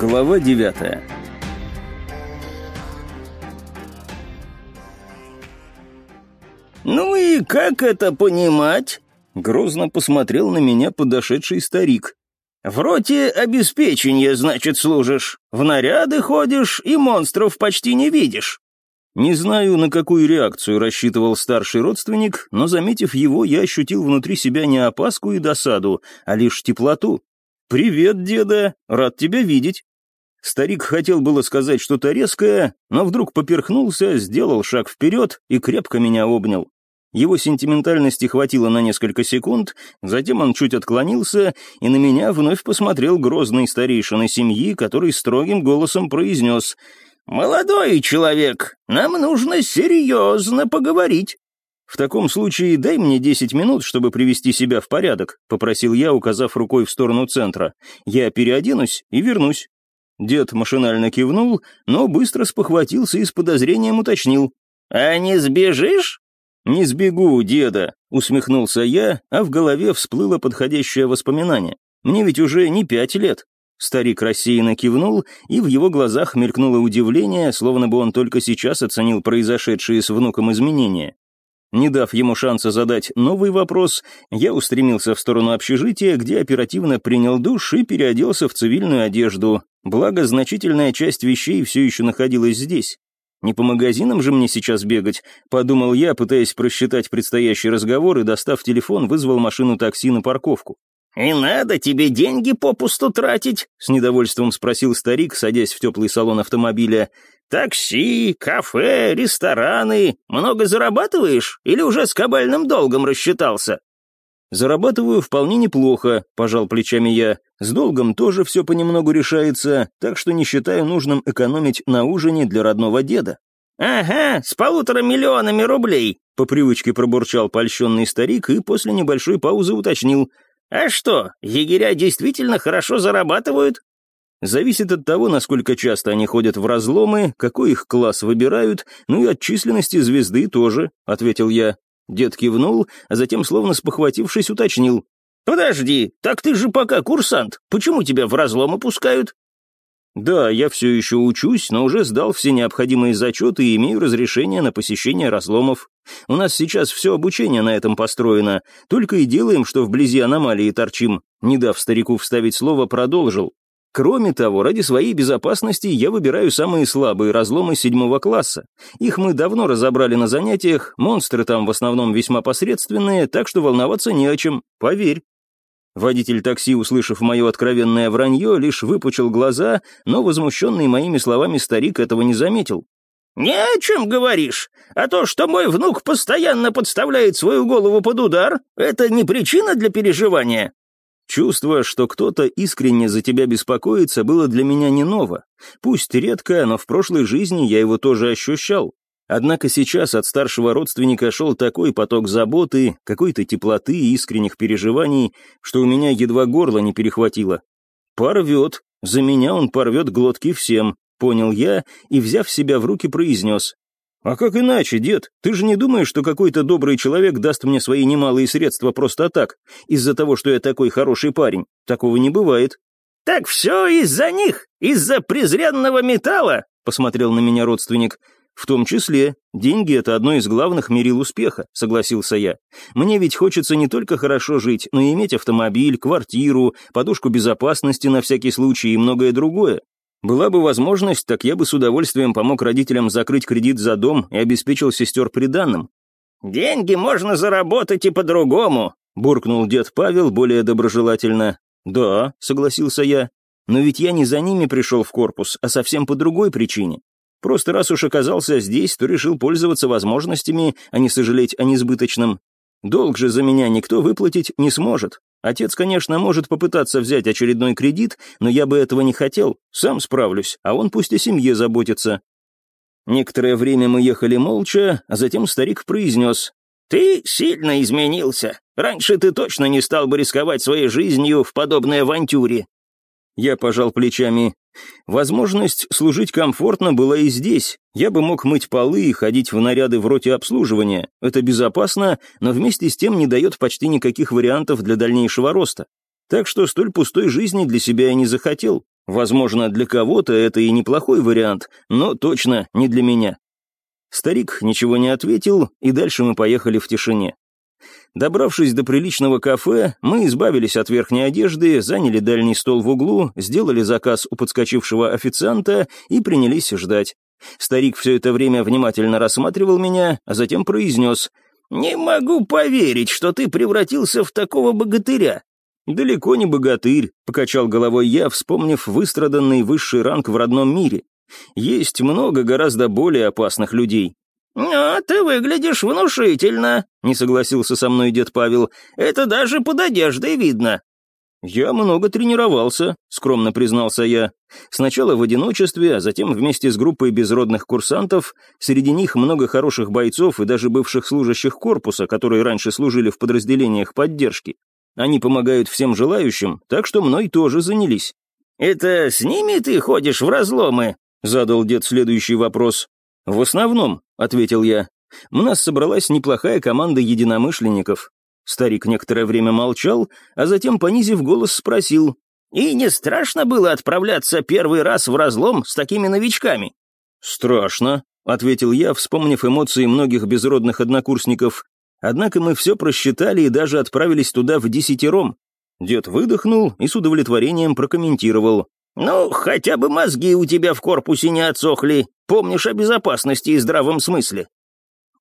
Глава девятая «Ну и как это понимать?» Грозно посмотрел на меня подошедший старик. «В роте обеспечения, значит, служишь. В наряды ходишь и монстров почти не видишь». Не знаю, на какую реакцию рассчитывал старший родственник, но, заметив его, я ощутил внутри себя не опаску и досаду, а лишь теплоту. «Привет, деда, рад тебя видеть». Старик хотел было сказать что-то резкое, но вдруг поперхнулся, сделал шаг вперед и крепко меня обнял. Его сентиментальности хватило на несколько секунд, затем он чуть отклонился, и на меня вновь посмотрел грозный старейшина семьи, который строгим голосом произнес «Молодой человек, нам нужно серьезно поговорить». «В таком случае дай мне десять минут, чтобы привести себя в порядок», — попросил я, указав рукой в сторону центра. «Я переоденусь и вернусь». Дед машинально кивнул, но быстро спохватился и с подозрением уточнил. «А не сбежишь?» «Не сбегу, деда», — усмехнулся я, а в голове всплыло подходящее воспоминание. «Мне ведь уже не пять лет». Старик рассеянно кивнул, и в его глазах мелькнуло удивление, словно бы он только сейчас оценил произошедшие с внуком изменения. Не дав ему шанса задать новый вопрос, я устремился в сторону общежития, где оперативно принял душ и переоделся в цивильную одежду, благо значительная часть вещей все еще находилась здесь. Не по магазинам же мне сейчас бегать, подумал я, пытаясь просчитать предстоящий разговор и, достав телефон, вызвал машину такси на парковку. «И надо тебе деньги попусту тратить?» — с недовольством спросил старик, садясь в теплый салон автомобиля. «Такси, кафе, рестораны. Много зарабатываешь или уже с кабальным долгом рассчитался?» «Зарабатываю вполне неплохо», — пожал плечами я. «С долгом тоже все понемногу решается, так что не считаю нужным экономить на ужине для родного деда». «Ага, с полутора миллионами рублей», — по привычке пробурчал польщенный старик и после небольшой паузы уточнил. «А что, егеря действительно хорошо зарабатывают?» Зависит от того, насколько часто они ходят в разломы, какой их класс выбирают, ну и от численности звезды тоже», — ответил я. Дед кивнул, а затем, словно спохватившись, уточнил. «Подожди, так ты же пока курсант. Почему тебя в разломы пускают?» «Да, я все еще учусь, но уже сдал все необходимые зачеты и имею разрешение на посещение разломов. У нас сейчас все обучение на этом построено, только и делаем, что вблизи аномалии торчим». Не дав старику вставить слово, продолжил. Кроме того, ради своей безопасности я выбираю самые слабые разломы седьмого класса. Их мы давно разобрали на занятиях, монстры там в основном весьма посредственные, так что волноваться не о чем, поверь. Водитель такси, услышав мое откровенное вранье, лишь выпучил глаза, но возмущенный моими словами старик этого не заметил. «Не о чем говоришь. А то, что мой внук постоянно подставляет свою голову под удар, это не причина для переживания. Чувство, что кто-то искренне за тебя беспокоится, было для меня не ново. Пусть редко, но в прошлой жизни я его тоже ощущал. Однако сейчас от старшего родственника шел такой поток заботы, какой-то теплоты и искренних переживаний, что у меня едва горло не перехватило. «Порвет. За меня он порвет глотки всем», — понял я и, взяв себя в руки, произнес. «А как иначе, дед? Ты же не думаешь, что какой-то добрый человек даст мне свои немалые средства просто так, из-за того, что я такой хороший парень? Такого не бывает». «Так все из-за них? Из-за презренного металла?» — посмотрел на меня родственник. «В том числе. Деньги — это одно из главных мерил успеха», — согласился я. «Мне ведь хочется не только хорошо жить, но и иметь автомобиль, квартиру, подушку безопасности на всякий случай и многое другое. Была бы возможность, так я бы с удовольствием помог родителям закрыть кредит за дом и обеспечил сестер приданным. «Деньги можно заработать и по-другому», — буркнул дед Павел более доброжелательно. «Да», — согласился я, — «но ведь я не за ними пришел в корпус, а совсем по другой причине. Просто раз уж оказался здесь, то решил пользоваться возможностями, а не сожалеть о несбыточном. Долг же за меня никто выплатить не сможет. Отец, конечно, может попытаться взять очередной кредит, но я бы этого не хотел. Сам справлюсь, а он пусть о семье заботится. Некоторое время мы ехали молча, а затем старик произнес. «Ты сильно изменился. Раньше ты точно не стал бы рисковать своей жизнью в подобной авантюре». Я пожал плечами. Возможность служить комфортно была и здесь. Я бы мог мыть полы и ходить в наряды в роте обслуживания. Это безопасно, но вместе с тем не дает почти никаких вариантов для дальнейшего роста. Так что столь пустой жизни для себя я не захотел. Возможно, для кого-то это и неплохой вариант, но точно не для меня. Старик ничего не ответил, и дальше мы поехали в тишине. Добравшись до приличного кафе, мы избавились от верхней одежды, заняли дальний стол в углу, сделали заказ у подскочившего официанта и принялись ждать. Старик все это время внимательно рассматривал меня, а затем произнес «Не могу поверить, что ты превратился в такого богатыря». «Далеко не богатырь», — покачал головой я, вспомнив выстраданный высший ранг в родном мире. «Есть много гораздо более опасных людей». «А ты выглядишь внушительно», — не согласился со мной дед Павел. «Это даже под одеждой видно». «Я много тренировался», — скромно признался я. Сначала в одиночестве, а затем вместе с группой безродных курсантов. Среди них много хороших бойцов и даже бывших служащих корпуса, которые раньше служили в подразделениях поддержки. Они помогают всем желающим, так что мной тоже занялись. «Это с ними ты ходишь в разломы?» — задал дед следующий вопрос. «В основном», — ответил я. «У нас собралась неплохая команда единомышленников. Старик некоторое время молчал, а затем, понизив голос, спросил. «И не страшно было отправляться первый раз в разлом с такими новичками?» «Страшно», — ответил я, вспомнив эмоции многих безродных однокурсников. Однако мы все просчитали и даже отправились туда в десятером. Дед выдохнул и с удовлетворением прокомментировал. «Ну, хотя бы мозги у тебя в корпусе не отсохли. Помнишь о безопасности и здравом смысле.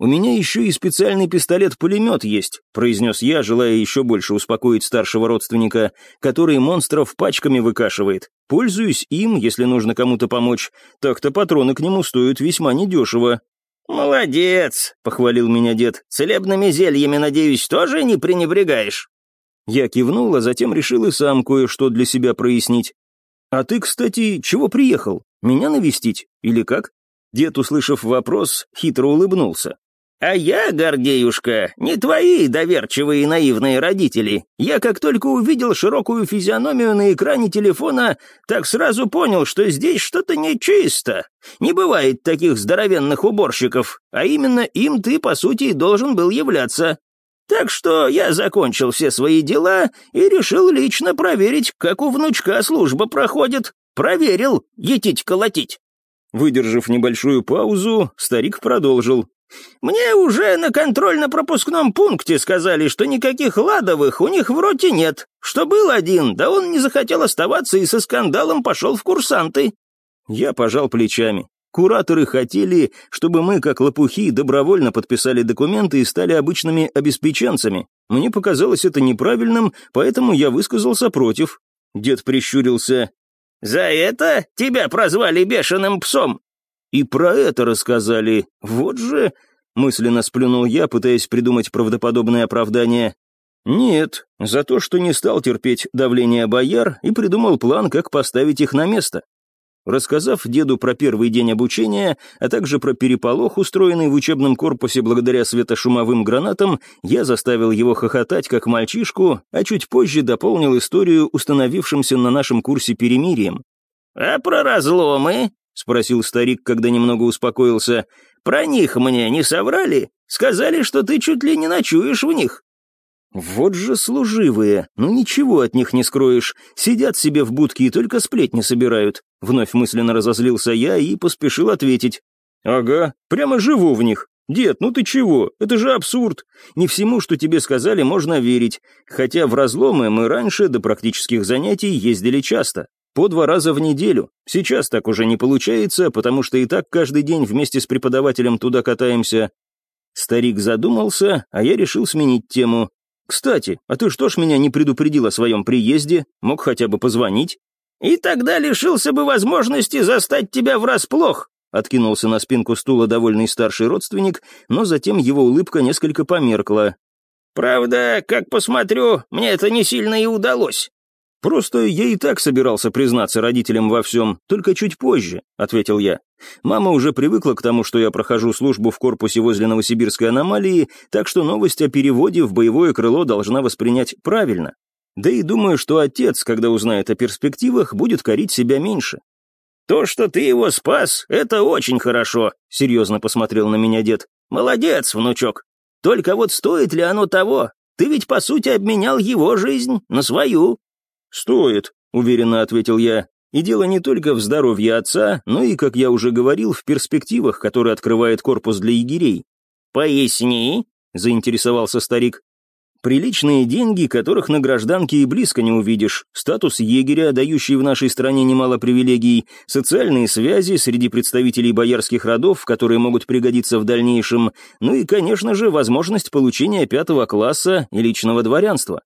«У меня еще и специальный пистолет-пулемет есть», — произнес я, желая еще больше успокоить старшего родственника, который монстров пачками выкашивает. Пользуюсь им, если нужно кому-то помочь. Так-то патроны к нему стоят весьма недешево. «Молодец», — похвалил меня дед. «Целебными зельями, надеюсь, тоже не пренебрегаешь?» Я кивнул, а затем решил и сам кое-что для себя прояснить. «А ты, кстати, чего приехал? Меня навестить? Или как?» Дед, услышав вопрос, хитро улыбнулся. «А я, Гордеюшка, не твои доверчивые и наивные родители. Я как только увидел широкую физиономию на экране телефона, так сразу понял, что здесь что-то нечисто. Не бывает таких здоровенных уборщиков, а именно им ты, по сути, должен был являться. Так что я закончил все свои дела и решил лично проверить, как у внучка служба проходит. Проверил, етить-колотить». Выдержав небольшую паузу, старик продолжил. «Мне уже на контрольно-пропускном пункте сказали, что никаких ладовых у них в роте нет. Что был один, да он не захотел оставаться и со скандалом пошел в курсанты». Я пожал плечами. Кураторы хотели, чтобы мы, как лопухи, добровольно подписали документы и стали обычными обеспеченцами. Мне показалось это неправильным, поэтому я высказался против. Дед прищурился. «За это тебя прозвали бешеным псом?» И про это рассказали. Вот же...» — мысленно сплюнул я, пытаясь придумать правдоподобное оправдание. «Нет, за то, что не стал терпеть давление бояр и придумал план, как поставить их на место. Рассказав деду про первый день обучения, а также про переполох, устроенный в учебном корпусе благодаря светошумовым гранатам, я заставил его хохотать как мальчишку, а чуть позже дополнил историю установившимся на нашем курсе перемирием. «А про разломы?» — спросил старик, когда немного успокоился. «Про них мне не соврали? Сказали, что ты чуть ли не ночуешь в них». «Вот же служивые, ну ничего от них не скроешь, сидят себе в будке и только сплетни собирают», — вновь мысленно разозлился я и поспешил ответить. «Ага, прямо живу в них. Дед, ну ты чего? Это же абсурд. Не всему, что тебе сказали, можно верить. Хотя в разломы мы раньше до практических занятий ездили часто по два раза в неделю. Сейчас так уже не получается, потому что и так каждый день вместе с преподавателем туда катаемся. Старик задумался, а я решил сменить тему. «Кстати, а ты что ж меня не предупредил о своем приезде? Мог хотя бы позвонить?» «И тогда лишился бы возможности застать тебя врасплох», откинулся на спинку стула довольный старший родственник, но затем его улыбка несколько померкла. «Правда, как посмотрю, мне это не сильно и удалось. «Просто я и так собирался признаться родителям во всем, только чуть позже», — ответил я. «Мама уже привыкла к тому, что я прохожу службу в корпусе возле Новосибирской аномалии, так что новость о переводе в боевое крыло должна воспринять правильно. Да и думаю, что отец, когда узнает о перспективах, будет корить себя меньше». «То, что ты его спас, это очень хорошо», — серьезно посмотрел на меня дед. «Молодец, внучок. Только вот стоит ли оно того? Ты ведь, по сути, обменял его жизнь на свою». «Стоит», — уверенно ответил я. И дело не только в здоровье отца, но и, как я уже говорил, в перспективах, которые открывает корпус для егерей. «Поясни», — заинтересовался старик. Приличные деньги, которых на гражданке и близко не увидишь, статус егеря, дающий в нашей стране немало привилегий, социальные связи среди представителей боярских родов, которые могут пригодиться в дальнейшем, ну и, конечно же, возможность получения пятого класса и личного дворянства.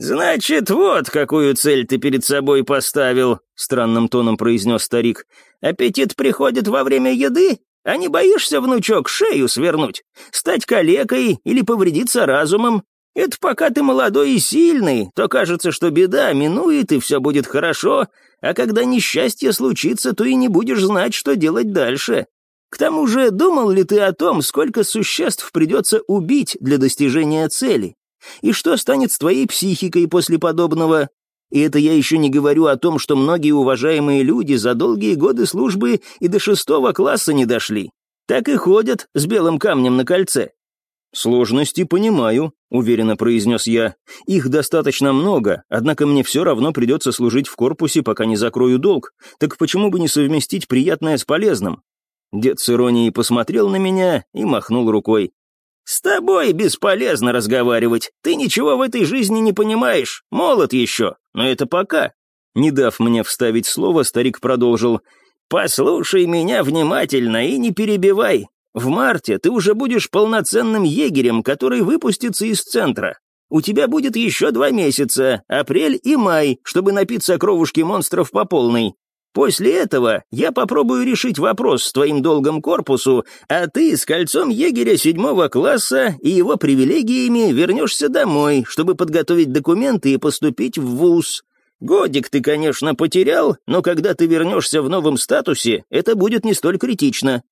«Значит, вот какую цель ты перед собой поставил», — странным тоном произнес старик. «Аппетит приходит во время еды? А не боишься, внучок, шею свернуть? Стать калекой или повредиться разумом? Это пока ты молодой и сильный, то кажется, что беда минует и все будет хорошо, а когда несчастье случится, то и не будешь знать, что делать дальше. К тому же, думал ли ты о том, сколько существ придется убить для достижения цели? И что станет с твоей психикой после подобного? И это я еще не говорю о том, что многие уважаемые люди за долгие годы службы и до шестого класса не дошли. Так и ходят с белым камнем на кольце. «Сложности понимаю», — уверенно произнес я. «Их достаточно много, однако мне все равно придется служить в корпусе, пока не закрою долг. Так почему бы не совместить приятное с полезным?» Дед с иронией посмотрел на меня и махнул рукой. «С тобой бесполезно разговаривать. Ты ничего в этой жизни не понимаешь. Молод еще, но это пока». Не дав мне вставить слово, старик продолжил. «Послушай меня внимательно и не перебивай. В марте ты уже будешь полноценным егерем, который выпустится из центра. У тебя будет еще два месяца, апрель и май, чтобы напиться кровушки монстров по полной. После этого я попробую решить вопрос с твоим долгом корпусу, а ты с кольцом егеря седьмого класса и его привилегиями вернешься домой, чтобы подготовить документы и поступить в вуз. Годик ты, конечно, потерял, но когда ты вернешься в новом статусе, это будет не столь критично.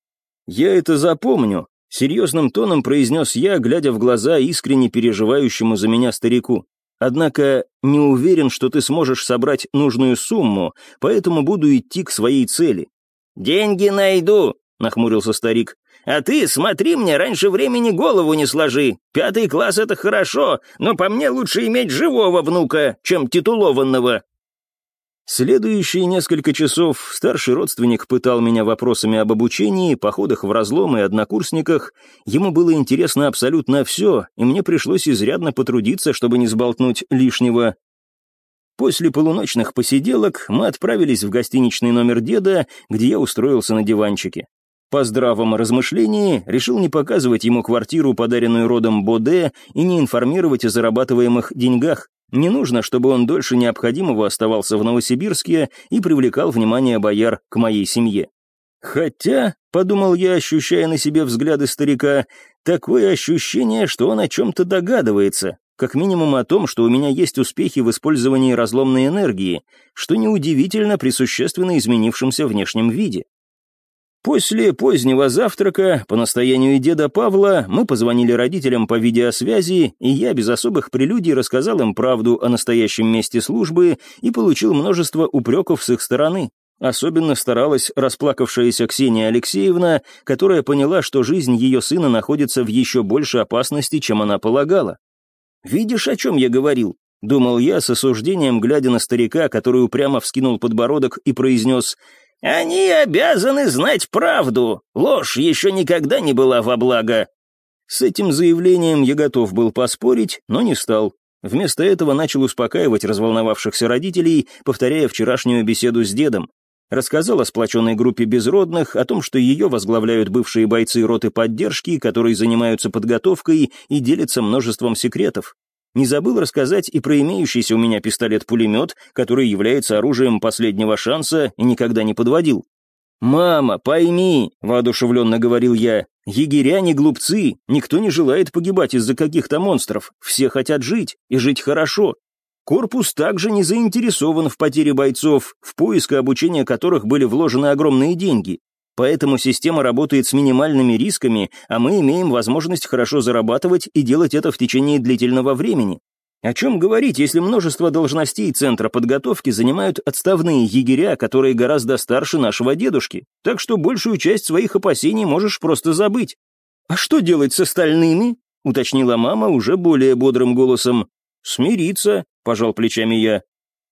«Я это запомню», — серьезным тоном произнес я, глядя в глаза искренне переживающему за меня старику. «Однако не уверен, что ты сможешь собрать нужную сумму, поэтому буду идти к своей цели». «Деньги найду», — нахмурился старик. «А ты смотри мне, раньше времени голову не сложи. Пятый класс — это хорошо, но по мне лучше иметь живого внука, чем титулованного. Следующие несколько часов старший родственник пытал меня вопросами об обучении, походах в разлом и однокурсниках. Ему было интересно абсолютно все, и мне пришлось изрядно потрудиться, чтобы не сболтнуть лишнего. После полуночных посиделок мы отправились в гостиничный номер деда, где я устроился на диванчике. По здравому размышлении решил не показывать ему квартиру, подаренную родом Боде, и не информировать о зарабатываемых деньгах. Не нужно, чтобы он дольше необходимого оставался в Новосибирске и привлекал внимание бояр к моей семье. Хотя, подумал я, ощущая на себе взгляды старика, такое ощущение, что он о чем-то догадывается, как минимум о том, что у меня есть успехи в использовании разломной энергии, что неудивительно при существенно изменившемся внешнем виде. После позднего завтрака, по настоянию деда Павла, мы позвонили родителям по видеосвязи, и я без особых прелюдий рассказал им правду о настоящем месте службы и получил множество упреков с их стороны. Особенно старалась расплакавшаяся Ксения Алексеевна, которая поняла, что жизнь ее сына находится в еще большей опасности, чем она полагала. «Видишь, о чем я говорил?» — думал я с осуждением, глядя на старика, который упрямо вскинул подбородок и произнес они обязаны знать правду. Ложь еще никогда не была во благо». С этим заявлением я готов был поспорить, но не стал. Вместо этого начал успокаивать разволновавшихся родителей, повторяя вчерашнюю беседу с дедом. Рассказал о сплоченной группе безродных, о том, что ее возглавляют бывшие бойцы роты поддержки, которые занимаются подготовкой и делятся множеством секретов. Не забыл рассказать и про имеющийся у меня пистолет-пулемет, который является оружием последнего шанса и никогда не подводил. «Мама, пойми», — воодушевленно говорил я, — «егеря не глупцы, никто не желает погибать из-за каких-то монстров, все хотят жить, и жить хорошо. Корпус также не заинтересован в потере бойцов, в поиск и обучение которых были вложены огромные деньги. Поэтому система работает с минимальными рисками, а мы имеем возможность хорошо зарабатывать и делать это в течение длительного времени. О чем говорить, если множество должностей Центра подготовки занимают отставные егеря, которые гораздо старше нашего дедушки, так что большую часть своих опасений можешь просто забыть. «А что делать с остальными?» — уточнила мама уже более бодрым голосом. «Смириться», — пожал плечами я.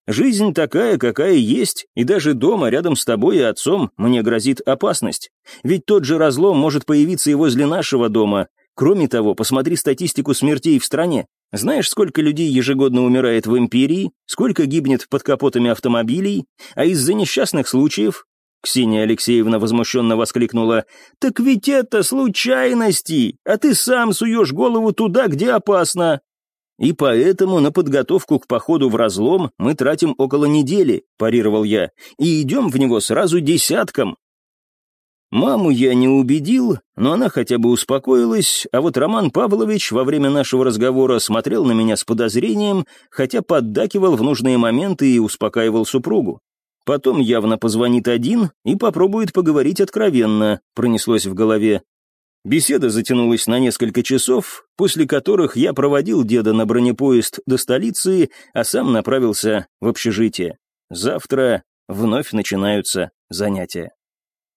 Жизнь такая, какая есть, и даже дома рядом с тобой и отцом мне грозит опасность. Ведь тот же разлом может появиться и возле нашего дома. Кроме того, посмотри статистику смертей в стране. Знаешь, сколько людей ежегодно умирает в империи, сколько гибнет под капотами автомобилей, а из-за несчастных случаев Ксения Алексеевна возмущенно воскликнула. «Так ведь это случайности, а ты сам суешь голову туда, где опасно». «И поэтому на подготовку к походу в разлом мы тратим около недели», – парировал я, – «и идем в него сразу десятком». Маму я не убедил, но она хотя бы успокоилась, а вот Роман Павлович во время нашего разговора смотрел на меня с подозрением, хотя поддакивал в нужные моменты и успокаивал супругу. Потом явно позвонит один и попробует поговорить откровенно, пронеслось в голове. Беседа затянулась на несколько часов, после которых я проводил деда на бронепоезд до столицы, а сам направился в общежитие. Завтра вновь начинаются занятия.